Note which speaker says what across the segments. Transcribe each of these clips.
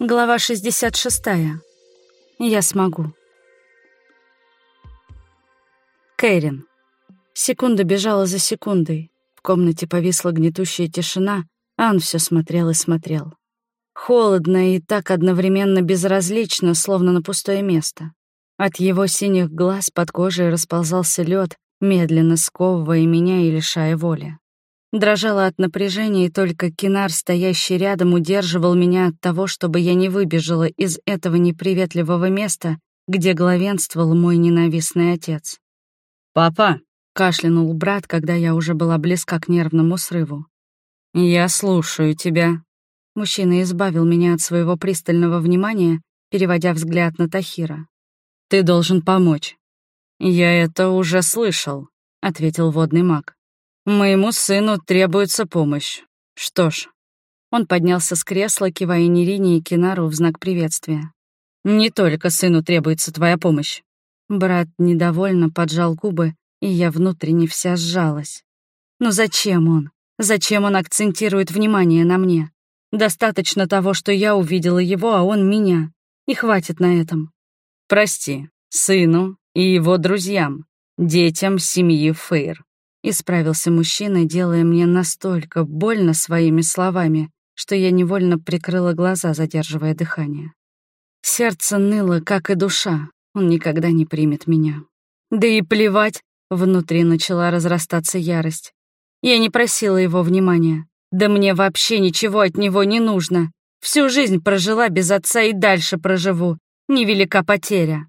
Speaker 1: Глава 66. Я смогу. Кэрин. Секунда бежала за секундой. В комнате повисла гнетущая тишина, а он все смотрел и смотрел. Холодно и так одновременно безразлично, словно на пустое место. От его синих глаз под кожей расползался лед, медленно сковывая меня и лишая воли. Дрожала от напряжения, и только Кинар, стоящий рядом, удерживал меня от того, чтобы я не выбежала из этого неприветливого места, где главенствовал мой ненавистный отец.
Speaker 2: «Папа!»
Speaker 1: — кашлянул брат, когда я уже была близка к нервному срыву.
Speaker 2: «Я слушаю тебя».
Speaker 1: Мужчина избавил меня от своего пристального внимания, переводя взгляд на Тахира.
Speaker 2: «Ты должен помочь».
Speaker 1: «Я это уже слышал», — ответил водный маг.
Speaker 2: Моему сыну требуется помощь. Что ж.
Speaker 1: Он поднялся с кресла, кивая Нерине и Кинару в знак приветствия.
Speaker 2: Не только сыну требуется твоя помощь.
Speaker 1: Брат недовольно поджал губы, и я внутренне вся сжалась. Но зачем он? Зачем он акцентирует внимание на мне? Достаточно того, что я увидела его, а он меня. И хватит на этом.
Speaker 2: Прости, сыну и его друзьям, детям семьи Фейр.
Speaker 1: Исправился мужчина, делая мне настолько больно своими словами, что я невольно прикрыла глаза, задерживая дыхание. Сердце ныло, как и душа. Он никогда не примет меня. Да и плевать, внутри начала разрастаться ярость. Я не просила его внимания. Да мне вообще ничего от него не нужно. Всю жизнь прожила без отца и дальше проживу. Невелика потеря.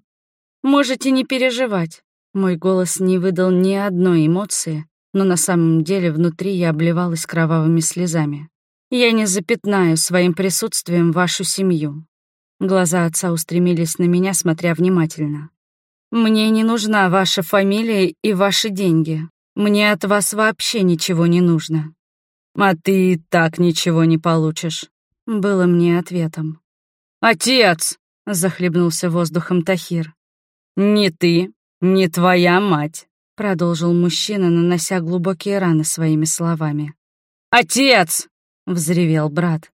Speaker 1: Можете не переживать. Мой голос не выдал ни одной эмоции, но на самом деле внутри я обливалась кровавыми слезами. Я не запятнаю своим присутствием вашу семью. Глаза отца устремились на меня, смотря внимательно. Мне не нужна ваша фамилия и ваши деньги. Мне от вас вообще ничего не нужно.
Speaker 2: А ты и так ничего не получишь.
Speaker 1: Было мне ответом.
Speaker 2: «Отец!» — захлебнулся воздухом Тахир. «Не ты, не твоя мать
Speaker 1: продолжил мужчина, нанося глубокие раны своими словами.
Speaker 2: «Отец!»
Speaker 1: — взревел брат.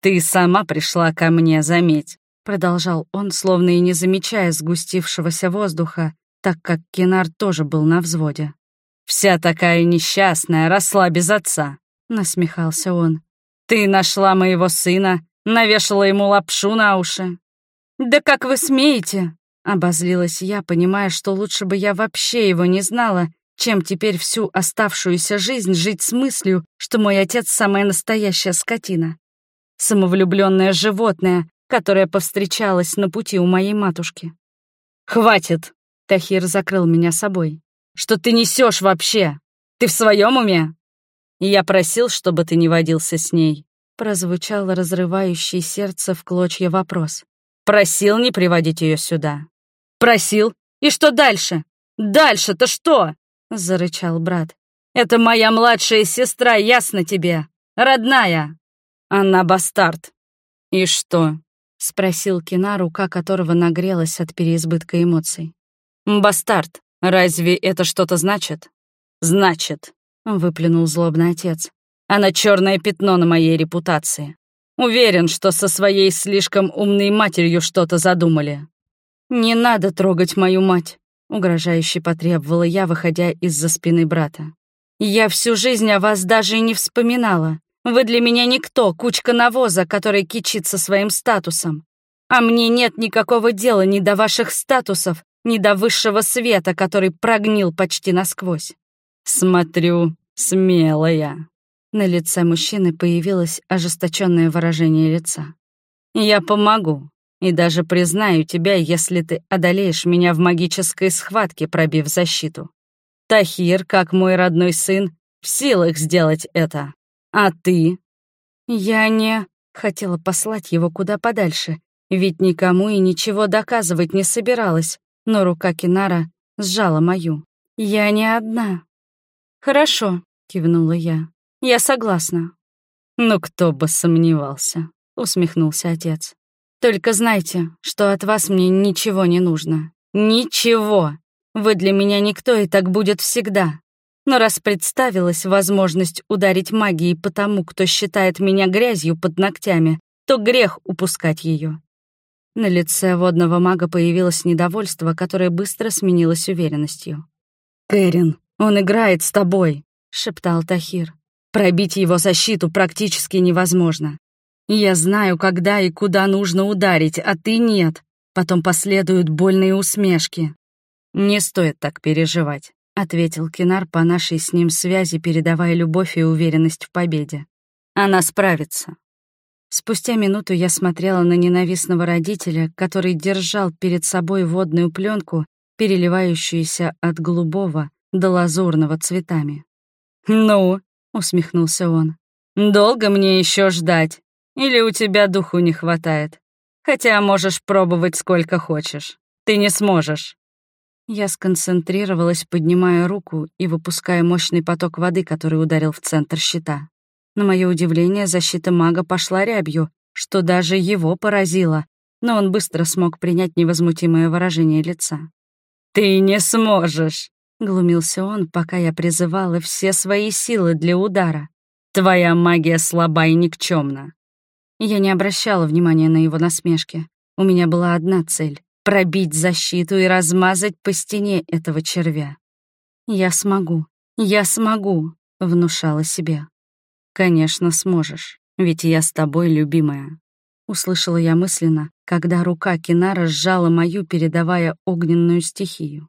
Speaker 2: «Ты сама пришла ко мне, заметь!»
Speaker 1: — продолжал он, словно и не замечая сгустившегося воздуха, так как Кинар тоже был на взводе.
Speaker 2: «Вся такая несчастная, росла без отца!»
Speaker 1: — насмехался он.
Speaker 2: «Ты нашла моего сына, навешала ему лапшу на уши!»
Speaker 1: «Да как вы смеете?» Обозлилась я, понимая, что лучше бы я вообще его не знала, чем теперь всю оставшуюся жизнь жить с мыслью, что мой отец самая настоящая скотина. Самовлюбленное животное, которое повстречалось на пути у моей матушки.
Speaker 2: «Хватит!»
Speaker 1: — Тахир закрыл меня собой.
Speaker 2: «Что ты несешь вообще? Ты в своем уме?» «Я просил, чтобы ты не водился с ней», —
Speaker 1: прозвучал разрывающий сердце в клочья вопрос.
Speaker 2: «Просил не приводить ее сюда.
Speaker 1: Просил. И что дальше? Дальше-то что? Зарычал брат. Это моя младшая сестра, ясно тебе? Родная.
Speaker 2: Она бастард.
Speaker 1: И что? Спросил Кина, рука которого нагрелась от переизбытка эмоций.
Speaker 2: Бастард. Разве это что-то значит?
Speaker 1: Значит, выплюнул злобный отец.
Speaker 2: Она черное пятно на моей репутации. Уверен, что со своей слишком умной матерью что-то задумали.
Speaker 1: «Не надо трогать мою мать», — угрожающе потребовала я, выходя из-за спины брата. «Я всю жизнь о вас даже и не вспоминала. Вы для меня никто, кучка навоза, который кичится своим статусом. А мне нет никакого дела ни до ваших статусов, ни до высшего света, который прогнил почти насквозь».
Speaker 2: «Смотрю, смелая».
Speaker 1: На лице мужчины появилось ожесточенное выражение лица. «Я помогу. И даже признаю тебя, если ты одолеешь меня в магической схватке, пробив защиту. Тахир, как мой родной сын, в силах сделать это. А ты? Я не... Хотела послать его куда подальше, ведь никому и ничего доказывать не собиралась, но рука Кинара сжала мою. Я не одна. «Хорошо», — кивнула я. «Я согласна».
Speaker 2: «Ну, кто бы сомневался», — усмехнулся отец.
Speaker 1: Только знайте, что от вас мне ничего не нужно. Ничего. Вы для меня никто, и так будет всегда. Но раз представилась возможность ударить магией по тому, кто считает меня грязью под ногтями, что грех упускать ее. На лице водного мага появилось недовольство, которое быстро сменилось уверенностью. «Кэрин, он играет с тобой», — шептал Тахир. «Пробить его защиту практически невозможно. Я знаю, когда и куда нужно ударить, а ты нет. Потом последуют больные усмешки». «Не стоит так переживать», — ответил Кинар по нашей с ним связи, передавая любовь и уверенность в победе. «Она справится». Спустя минуту я смотрела на ненавистного родителя, который держал перед собой водную пленку, переливающуюся от голубого до лазурного цветами. «Ну», — усмехнулся он, — «долго мне еще ждать? Или у тебя духу не хватает? Хотя можешь пробовать сколько хочешь. Ты не сможешь». Я сконцентрировалась, поднимая руку и выпуская мощный поток воды, который ударил в центр щита. На мое удивление, защита мага пошла рябью, что даже его поразило, но он быстро смог принять невозмутимое выражение лица. «Ты не сможешь!» — глумился он, пока я призывала все свои силы для удара. «Твоя магия слаба и никчемна». Я не обращала внимания на его насмешки. У меня была одна цель — пробить защиту и размазать по стене этого червя. «Я смогу, я смогу», — внушала себе. «Конечно, сможешь, ведь я с тобой, любимая», — услышала я мысленно, когда рука Кинара сжала мою, передавая огненную стихию.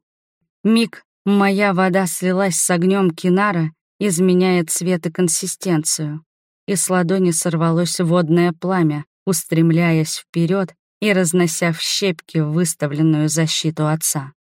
Speaker 1: Миг моя вода слилась с огнем Кинара, изменяя цвет и консистенцию, и с ладони сорвалось водное пламя, устремляясь вперед и разнося в щепки выставленную защиту отца.